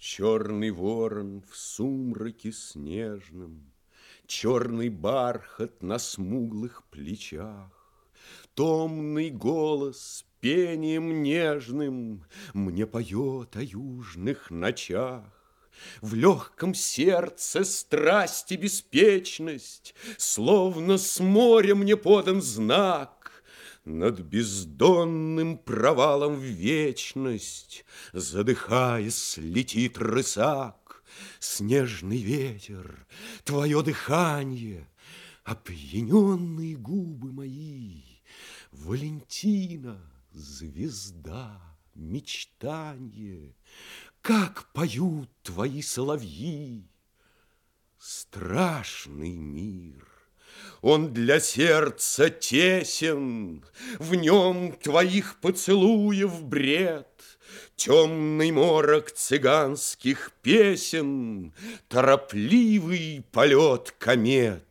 Черный ворон в сумраке снежном, Черный бархат на смуглых плечах, Томный голос пением нежным Мне поет о южных ночах. В легком сердце страсть и беспечность, Словно с моря мне подан знак. Над бездонным провалом в вечность, Задыхаясь, летит рысак. Снежный ветер, твое дыхание, Опьяненные губы мои, Валентина, звезда, мечтанье, как поют твои соловьи! Страшный мир! Он для сердца тесен, В нем твоих поцелуев бред, Темный морок цыганских песен, Торопливый полет комет.